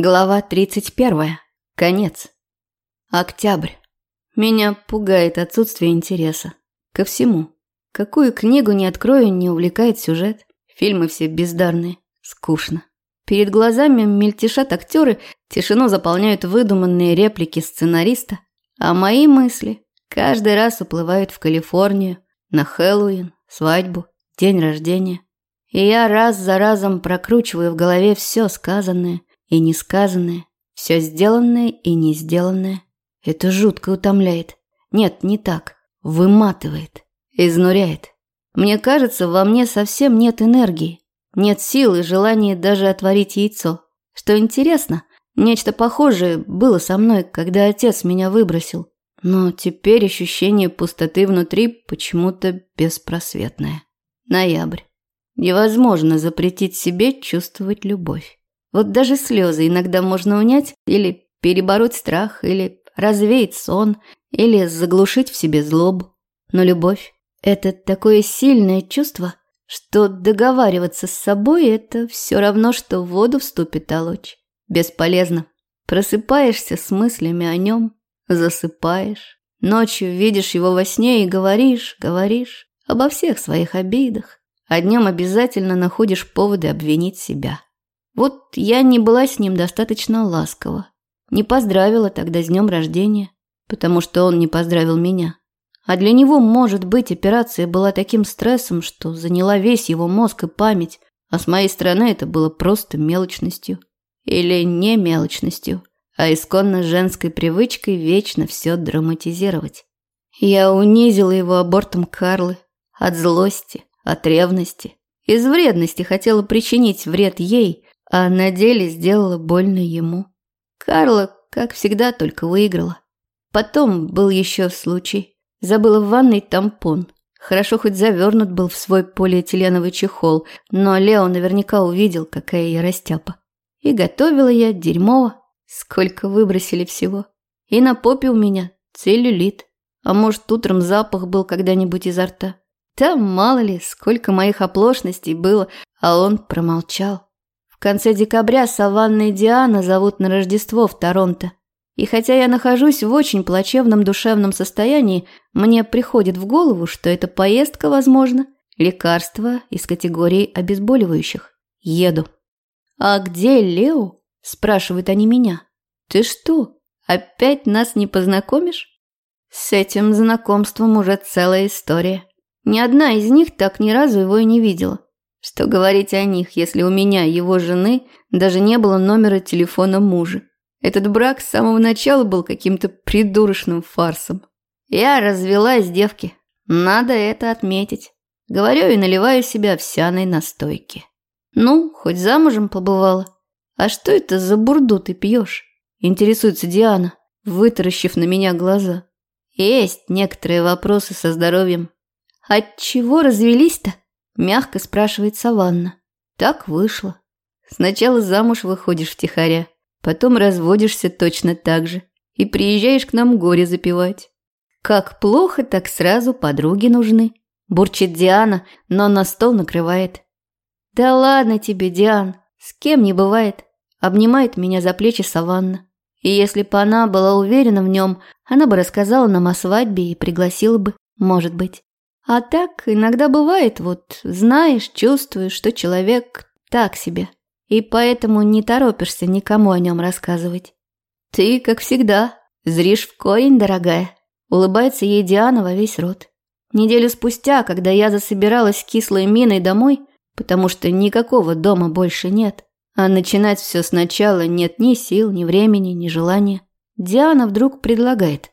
Глава 31. Конец. Октябрь. Меня пугает отсутствие интереса. Ко всему. Какую книгу не открою, не увлекает сюжет. Фильмы все бездарные. Скучно. Перед глазами мельтешат актеры, тишину заполняют выдуманные реплики сценариста. А мои мысли каждый раз уплывают в Калифорнию, на Хэллоуин, свадьбу, день рождения. И я раз за разом прокручиваю в голове все сказанное, и несказанное, все сделанное и не сделанное. Это жутко утомляет. Нет, не так. Выматывает, изнуряет. Мне кажется, во мне совсем нет энергии, нет сил и желания даже отварить яйцо. Что интересно, нечто похожее было со мной, когда отец меня выбросил. Но теперь ощущение пустоты внутри почему-то беспросветное. Ноябрь. Невозможно запретить себе чувствовать любовь. Вот даже слезы иногда можно унять или перебороть страх, или развеять сон, или заглушить в себе злобу. Но любовь – это такое сильное чувство, что договариваться с собой – это все равно, что в воду вступит толочь. Бесполезно. Просыпаешься с мыслями о нем, засыпаешь. Ночью видишь его во сне и говоришь, говоришь обо всех своих обидах. А днем обязательно находишь поводы обвинить себя. Вот я не была с ним достаточно ласкова. Не поздравила тогда с днем рождения, потому что он не поздравил меня. А для него, может быть, операция была таким стрессом, что заняла весь его мозг и память, а с моей стороны это было просто мелочностью. Или не мелочностью, а исконно женской привычкой вечно все драматизировать. Я унизила его абортом Карлы от злости, от ревности. Из вредности хотела причинить вред ей, а на деле сделала больно ему. Карла, как всегда, только выиграла. Потом был еще случай. Забыла в ванной тампон. Хорошо хоть завернут был в свой полиэтиленовый чехол, но Лео наверняка увидел, какая я растяпа. И готовила я дерьмово. Сколько выбросили всего. И на попе у меня целлюлит. А может, утром запах был когда-нибудь изо рта. Там мало ли, сколько моих оплошностей было, а он промолчал. В конце декабря Саванна и Диана зовут на Рождество в Торонто. И хотя я нахожусь в очень плачевном душевном состоянии, мне приходит в голову, что эта поездка, возможно, лекарство из категории обезболивающих. Еду. «А где Лео?» – спрашивают они меня. «Ты что, опять нас не познакомишь?» С этим знакомством уже целая история. Ни одна из них так ни разу его и не видела. Что говорить о них, если у меня, его жены, даже не было номера телефона мужа? Этот брак с самого начала был каким-то придурочным фарсом. Я развелась, девки. Надо это отметить. Говорю и наливаю себя овсяной настойки. Ну, хоть замужем побывала. А что это за бурду ты пьешь? Интересуется Диана, вытаращив на меня глаза. Есть некоторые вопросы со здоровьем. От чего развелись-то? Мягко спрашивает Саванна. Так вышло. Сначала замуж выходишь втихаря, потом разводишься точно так же и приезжаешь к нам горе запивать. Как плохо, так сразу подруги нужны. Бурчит Диана, но на стол накрывает. Да ладно тебе, Диан, с кем не бывает. Обнимает меня за плечи Саванна. И если бы она была уверена в нем, она бы рассказала нам о свадьбе и пригласила бы, может быть. А так иногда бывает, вот знаешь, чувствуешь, что человек так себе, и поэтому не торопишься никому о нем рассказывать. Ты, как всегда, зришь в корень, дорогая. Улыбается ей Диана во весь рот. Неделю спустя, когда я засобиралась кислой миной домой, потому что никакого дома больше нет, а начинать все сначала нет ни сил, ни времени, ни желания, Диана вдруг предлагает.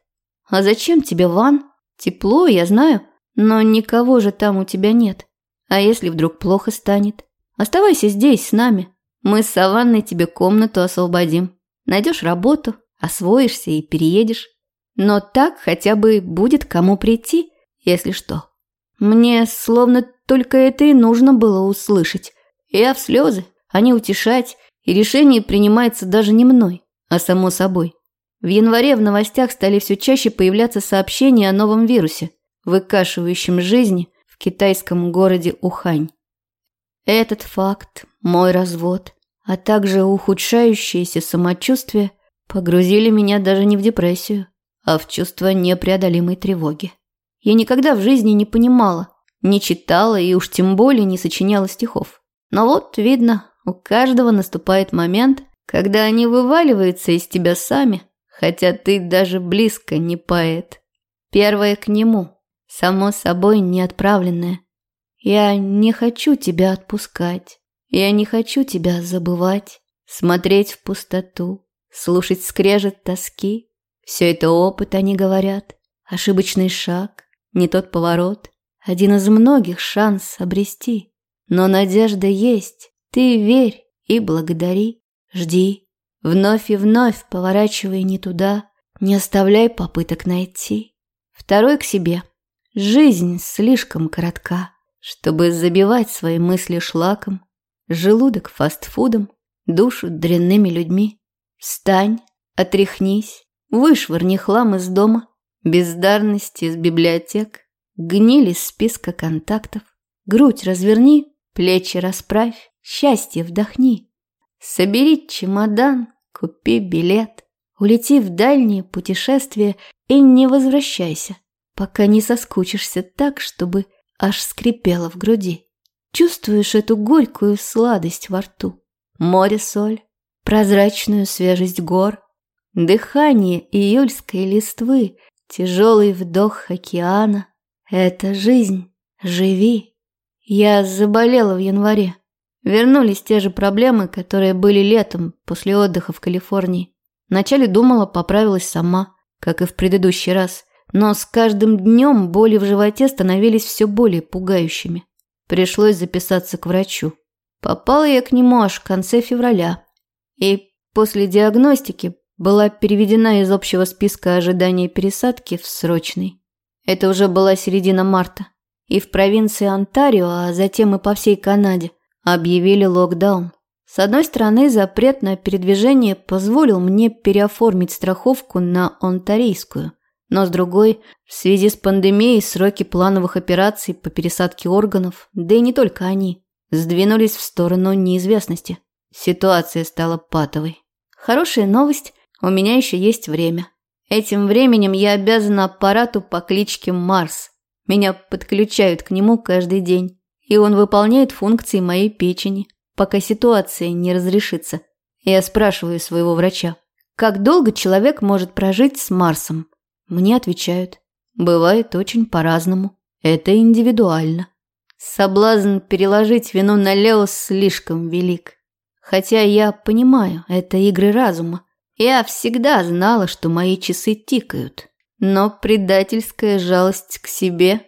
«А зачем тебе ван? Тепло, я знаю». Но никого же там у тебя нет. А если вдруг плохо станет? Оставайся здесь с нами. Мы с Саванной тебе комнату освободим. Найдешь работу, освоишься и переедешь. Но так хотя бы будет кому прийти, если что. Мне словно только это и нужно было услышать. Я в слезы, а не утешать, и решение принимается даже не мной, а само собой. В январе в новостях стали все чаще появляться сообщения о новом вирусе – выкашивающим жизнь в китайском городе Ухань. Этот факт, мой развод, а также ухудшающееся самочувствие погрузили меня даже не в депрессию, а в чувство непреодолимой тревоги. Я никогда в жизни не понимала, не читала и уж тем более не сочиняла стихов. Но вот, видно, у каждого наступает момент, когда они вываливаются из тебя сами, хотя ты даже близко не поэт. Первое к нему, само собой не отправленное. Я не хочу тебя отпускать. Я не хочу тебя забывать, смотреть в пустоту, слушать скрежет тоски. Все это опыт, они говорят. Ошибочный шаг, не тот поворот. Один из многих шанс обрести. Но надежда есть. Ты верь и благодари. Жди. Вновь и вновь поворачивай не туда. Не оставляй попыток найти. Второй к себе. Жизнь слишком коротка чтобы забивать свои мысли шлаком, желудок фастфудом, душу дрянными людьми. Встань, отряхнись, вышвырни хлам из дома, бездарность из библиотек, гнили из списка контактов, грудь разверни, плечи расправь, счастье вдохни. Собери чемодан, купи билет, улети в дальние путешествия и не возвращайся, пока не соскучишься так, чтобы аж скрипело в груди. Чувствуешь эту горькую сладость во рту, море-соль, прозрачную свежесть гор, дыхание июльской листвы, тяжелый вдох океана. Это жизнь, живи. Я заболела в январе. Вернулись те же проблемы, которые были летом после отдыха в Калифорнии. Вначале думала, поправилась сама, как и в предыдущий раз – но с каждым днем боли в животе становились все более пугающими. Пришлось записаться к врачу. Попала я к нему аж в конце февраля. И после диагностики была переведена из общего списка ожидания пересадки в срочный. Это уже была середина марта. И в провинции Онтарио, а затем и по всей Канаде, объявили локдаун. С одной стороны, запрет на передвижение позволил мне переоформить страховку на онтарийскую – но с другой, в связи с пандемией сроки плановых операций по пересадке органов, да и не только они, сдвинулись в сторону неизвестности. Ситуация стала патовой. Хорошая новость, у меня еще есть время. Этим временем я обязана аппарату по кличке Марс. Меня подключают к нему каждый день, и он выполняет функции моей печени, пока ситуация не разрешится. Я спрашиваю своего врача, как долго человек может прожить с Марсом? Мне отвечают, бывает очень по-разному. Это индивидуально. Соблазн переложить вину на Лео слишком велик. Хотя я понимаю, это игры разума. Я всегда знала, что мои часы тикают. Но предательская жалость к себе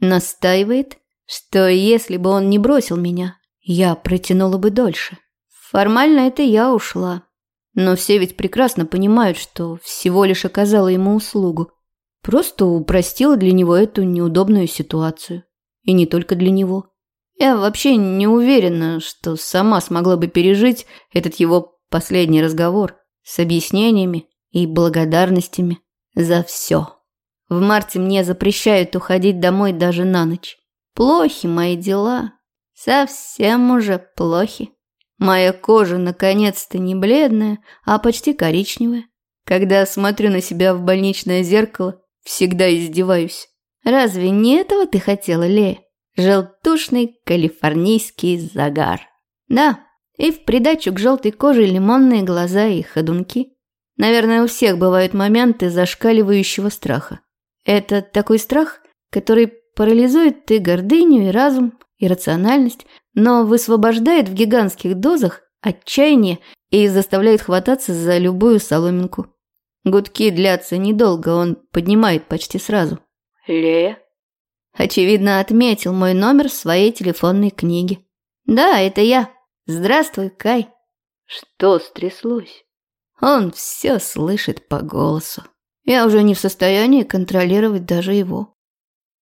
настаивает, что если бы он не бросил меня, я протянула бы дольше. Формально это я ушла, но все ведь прекрасно понимают, что всего лишь оказала ему услугу. Просто упростила для него эту неудобную ситуацию. И не только для него. Я вообще не уверена, что сама смогла бы пережить этот его последний разговор с объяснениями и благодарностями за все. В марте мне запрещают уходить домой даже на ночь. Плохи мои дела. Совсем уже плохи. Моя кожа наконец-то не бледная, а почти коричневая. Когда смотрю на себя в больничное зеркало, всегда издеваюсь. Разве не этого ты хотела, Лея? Желтушный калифорнийский загар. Да, и в придачу к желтой коже лимонные глаза и ходунки. Наверное, у всех бывают моменты зашкаливающего страха. Это такой страх, который парализует и гордыню, и разум, и рациональность, но высвобождает в гигантских дозах отчаяние и заставляет хвататься за любую соломинку. Гудки длятся недолго, он поднимает почти сразу. «Лея?» Очевидно, отметил мой номер в своей телефонной книге. «Да, это я. Здравствуй, Кай». «Что стряслось?» Он все слышит по голосу. Я уже не в состоянии контролировать даже его.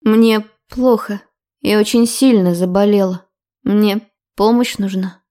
Мне плохо. Я очень сильно заболела. Мне помощь нужна.